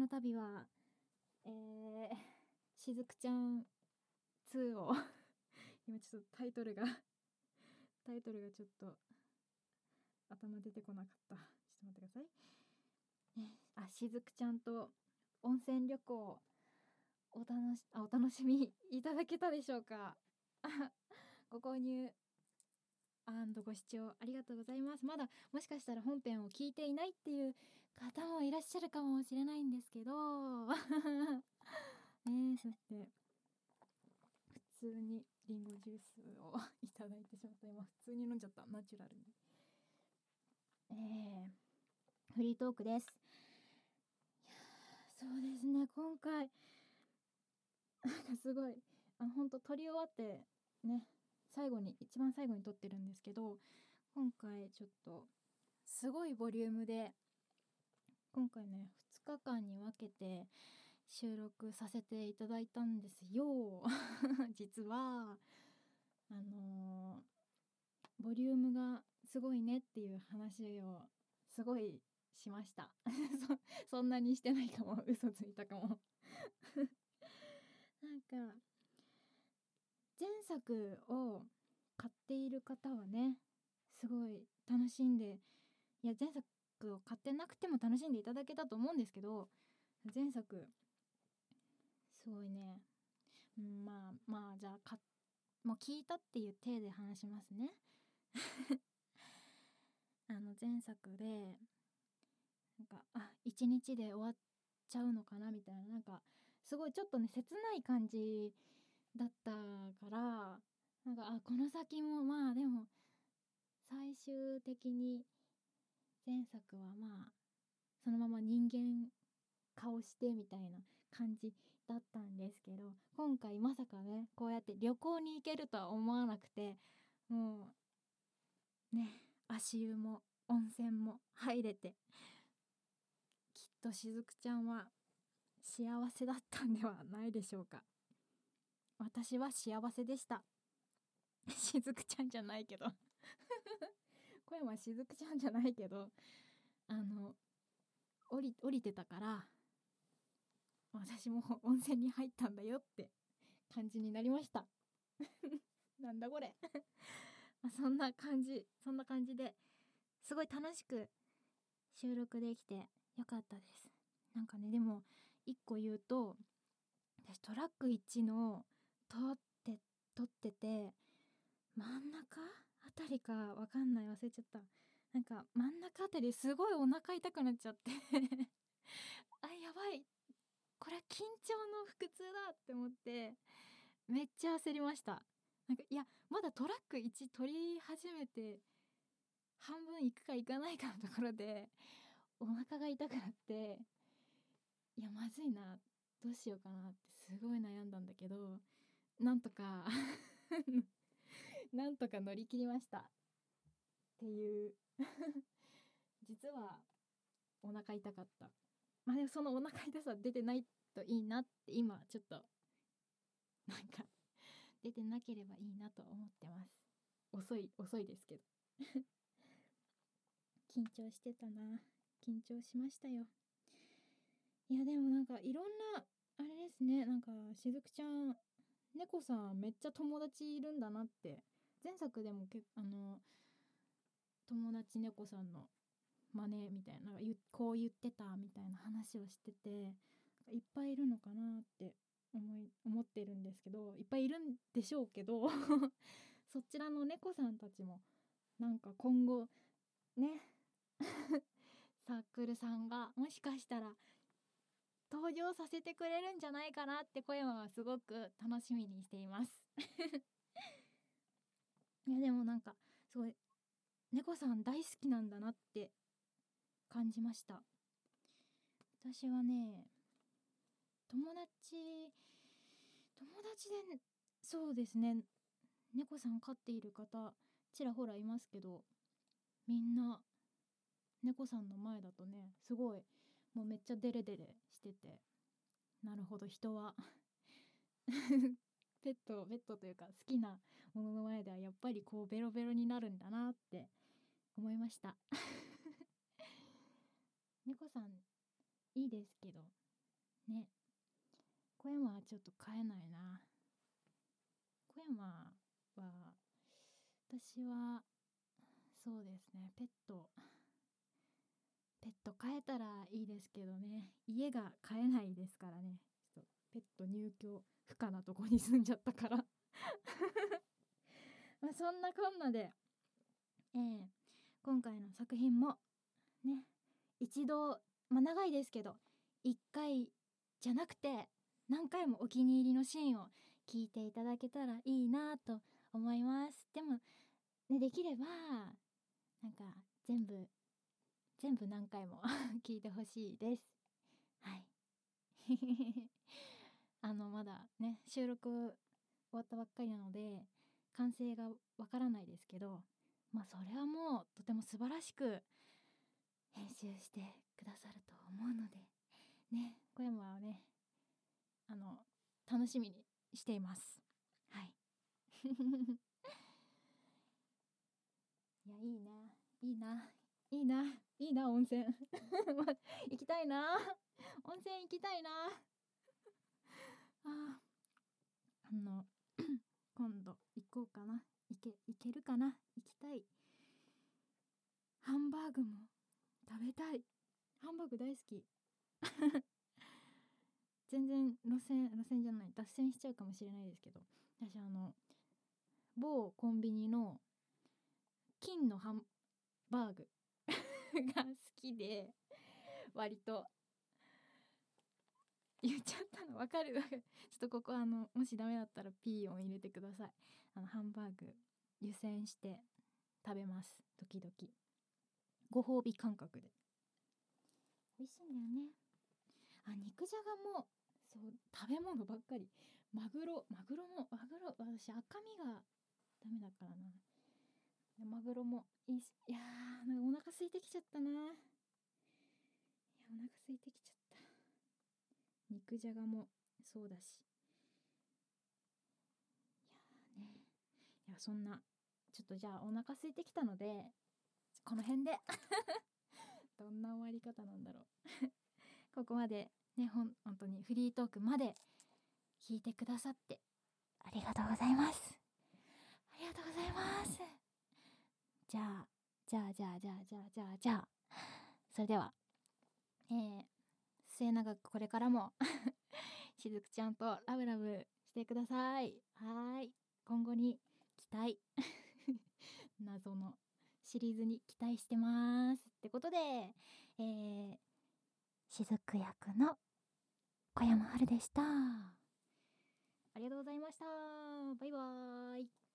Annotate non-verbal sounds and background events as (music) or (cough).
この度はえー、(laughs) しずくちゃん2を (laughs) 今ちょっとタイトルが (laughs) タイトルがちょっと頭出てこなかった。ちょっと待ってください、ね、あしずくちゃんと温泉旅行お楽しあお楽しみいただけたでしょうか。ご購入ご視聴ありがとうございます。まだもしかしたら本編を聞いていないっていう方もいらっしゃるかもしれないんですけど。(laughs) ねそして普通にりんごジュースをいただいてしまった。今普通に飲んじゃった。ナチュラルに。えー、フリートークです。いやそうですね。今回。(laughs) なんかすごい。あの本当撮り終わってね最後に一番最後に撮ってるんですけど今回ちょっとすごいボリュームで今回ね2日間に分けて収録させていただいたんですよ。(laughs) 実はあのー、ボリュームがすごいねっていう話をすごいしました。(laughs) そそんなにしてないかも。(laughs) 嘘ついたかも。なんか前作を買っている方はねすごい楽しんでいや前作を買ってなくても楽しんでいただけたと思うんですけど前作すごいねまあまあじゃあかもう聞いたっていう体で話しますね。(laughs) あの前作でなんかあ一日で終わっちゃうのかなみたいななんかすごいちょっとね切ない感じだったからなんかあこの先もまあでも最終的に前作はまあそのまま人間顔してみたいな感じだったんですけど今回まさかねこうやって旅行に行けるとは思わなくてもうね足湯も温泉も入れてきっとしずくちゃんは幸せだったんではないでしょうか。私は幸せでした。(laughs) しずくちゃんじゃないけど。(laughs) 小山しずくちゃんじゃないけどあの降り降りてたから私も温泉に入ったんだよって感じになりました。(laughs) なんだこれ。まそんな感じそんな感じですごい楽しく収録できてよかったです。なんかねでも一個言うと私トラック1の撮って撮ってて真ん中？あたりか？わかんない。忘れちゃった。なんか真ん中あたりすごいお腹痛くなっちゃって。(laughs) あやばい。これは緊張の腹痛だって思ってめっちゃ焦りました。なんかいやまだトラック1取り始めて半分行くか行かないかのところでお腹が痛くなっていやまずいな。どうしようかなってすごい悩んだんだけどなんとか (laughs) なんとか乗り切りました。っていう。(laughs) 実はお腹痛かった。まあでもそのお腹痛さ出てないといいなって今ちょっとなんか (laughs) 出てなければいいなと思ってます。遅い遅いですけど。緊張してたな。緊張しましたよ。いやでもなんかいろんなあれですね。なんかしずくちゃん猫さんめっちゃ友達いるんだなって。前作でもけあの友達猫さんの真似みたいなこう言ってたみたいな話をしてていっぱいいるのかなって思い思ってるんですけどいっぱいいるんでしょうけど (laughs) そちらの猫さんたちもなんか今後ね (laughs) サークルさんがもしかしたら登場させてくれるんじゃないかなって小山はすごく楽しみにしています。(laughs) いやでもなんかすごい猫さん大好きなんだなって感じました。私はね友達友達でそうですね猫さん飼っている方ちらほらいますけどみんな猫さんの前だとねすごいもうめっちゃデレデレしてて。なるほど人は。(laughs) ペットペットというか好きなものの前ではやっぱりこうベロベロになるんだなって思いました。(laughs) 猫さんいいですけど。ね。小山はちょっと飼えないな。小山は私はそうですねペット。ペット飼えたらいいですけどね。家が飼えないですからね。ペット入居不可なとこに住んじゃったから。(laughs) まあそんなこんなで、えー、今回の作品もね一度まあ長いですけど1回じゃなくて何回もお気に入りのシーンを聞いていただけたらいいなと思います。でもねできればなんか全部全部何回も (laughs) 聞いてほしいです。はい。(laughs) あのまだね収録終わったばっかりなので完成がわからないですけどまあそれはもうとても素晴らしく編集してくださると思うのでね小山はねあの楽しみにしています。はい。(laughs) いやいいな。いいな。いいないいな温泉。(laughs) 行きたいな。温泉行きたいな。ああの (coughs) 今度行こうかな。行け行けるかな。行きたい。ハンバーグも食べたい。ハンバーグ大好き。(laughs) 全然路線路線じゃない。脱線しちゃうかもしれないですけど。私あの某コンビニの金のハンバーグ (laughs) が好きで割と。言っちゃったの？分かる？(laughs) ちょっとここあのもしダメだったらピー音入れてください。あのハンバーグ湯煎して食べます。時々。ご褒美感覚で。美味しいんだよね。あ肉じゃがもそう食べ物ばっかり。マグロマグロもマグロ私赤身がダメだからなマグロもいいしいやーなんかお腹空いてきちゃったな。いやお腹空いてきちゃった。肉じゃがもそうだし。いやね。いやそんなちょっとじゃあお腹空いてきたのでこの辺で。(laughs) どんな終わり方なんだろう。(laughs) ここまでねほん本当にフリートークまで聞いてくださってありがとうございますありがとうございますじゃあじゃあじゃあじゃあじゃあ。じゃあじゃあそれではえー、末永くこれからも (laughs) しずくちゃんとラブラブしてください。はい。今後に期待。(laughs) 謎のシリーズに期待してますってことでえー、しずく役の小山春でした。ありがとうございました。バイバーイ。